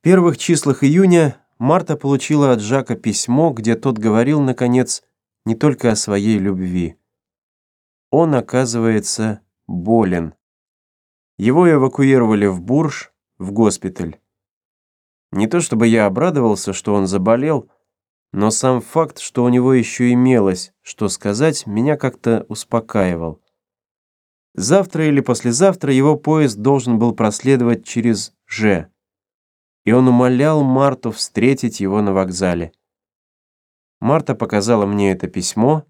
В первых числах июня Марта получила от Жака письмо, где тот говорил, наконец, не только о своей любви. Он, оказывается, болен. Его эвакуировали в Бурж, в госпиталь. Не то чтобы я обрадовался, что он заболел, но сам факт, что у него еще имелось, что сказать, меня как-то успокаивал. Завтра или послезавтра его поезд должен был проследовать через «Ж» и он умолял Марту встретить его на вокзале. Марта показала мне это письмо.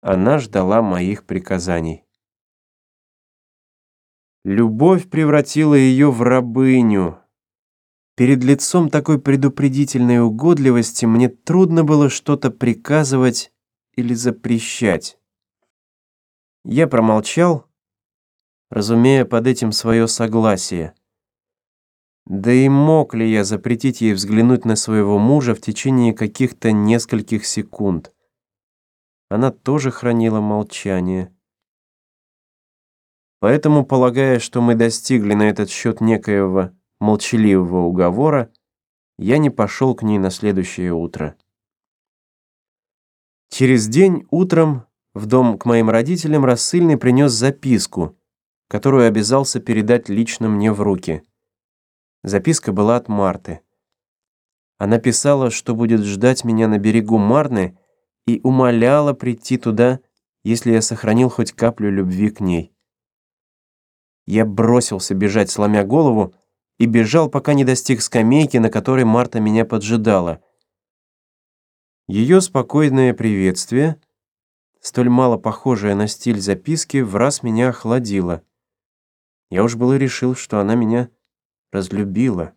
Она ждала моих приказаний. Любовь превратила ее в рабыню. Перед лицом такой предупредительной угодливости мне трудно было что-то приказывать или запрещать. Я промолчал, разумея под этим свое согласие. Да и мог ли я запретить ей взглянуть на своего мужа в течение каких-то нескольких секунд? Она тоже хранила молчание. Поэтому, полагая, что мы достигли на этот счет некоего молчаливого уговора, я не пошел к ней на следующее утро. Через день утром в дом к моим родителям рассыльный принес записку, которую обязался передать лично мне в руки. Записка была от Марты. Она писала, что будет ждать меня на берегу Марны и умоляла прийти туда, если я сохранил хоть каплю любви к ней. Я бросился бежать, сломя голову, и бежал, пока не достиг скамейки, на которой Марта меня поджидала. Ее спокойное приветствие, столь мало похожее на стиль записки, в раз меня охладило. Я уж было решил, что она меня разлюбила.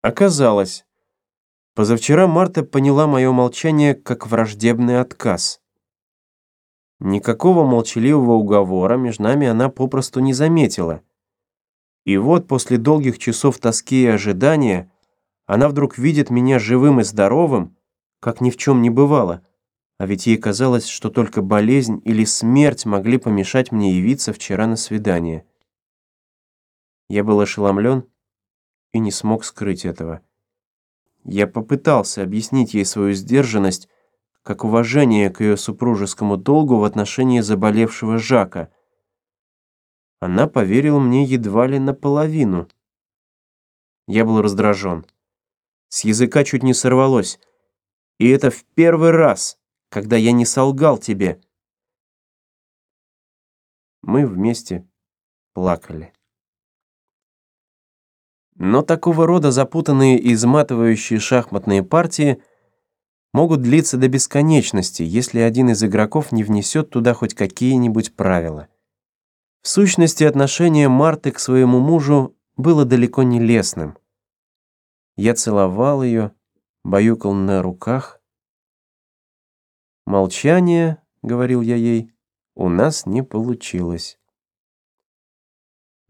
Оказалось, позавчера Марта поняла мое молчание как враждебный отказ. Никакого молчаливого уговора между нами она попросту не заметила. И вот после долгих часов тоски и ожидания она вдруг видит меня живым и здоровым, как ни в чем не бывало, а ведь ей казалось, что только болезнь или смерть могли помешать мне явиться вчера на свидание. Я был ошеломлен и не смог скрыть этого. Я попытался объяснить ей свою сдержанность, как уважение к ее супружескому долгу в отношении заболевшего Жака. Она поверила мне едва ли наполовину. Я был раздражен. С языка чуть не сорвалось. И это в первый раз, когда я не солгал тебе. Мы вместе плакали. Но такого рода запутанные и изматывающие шахматные партии могут длиться до бесконечности, если один из игроков не внесет туда хоть какие-нибудь правила. В сущности, отношение Марты к своему мужу было далеко не лестным. Я целовал ее, баюкал на руках. «Молчание», — говорил я ей, — «у нас не получилось».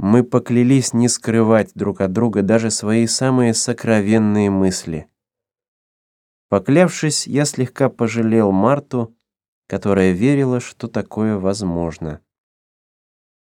Мы поклялись не скрывать друг от друга даже свои самые сокровенные мысли. Поклявшись, я слегка пожалел Марту, которая верила, что такое возможно.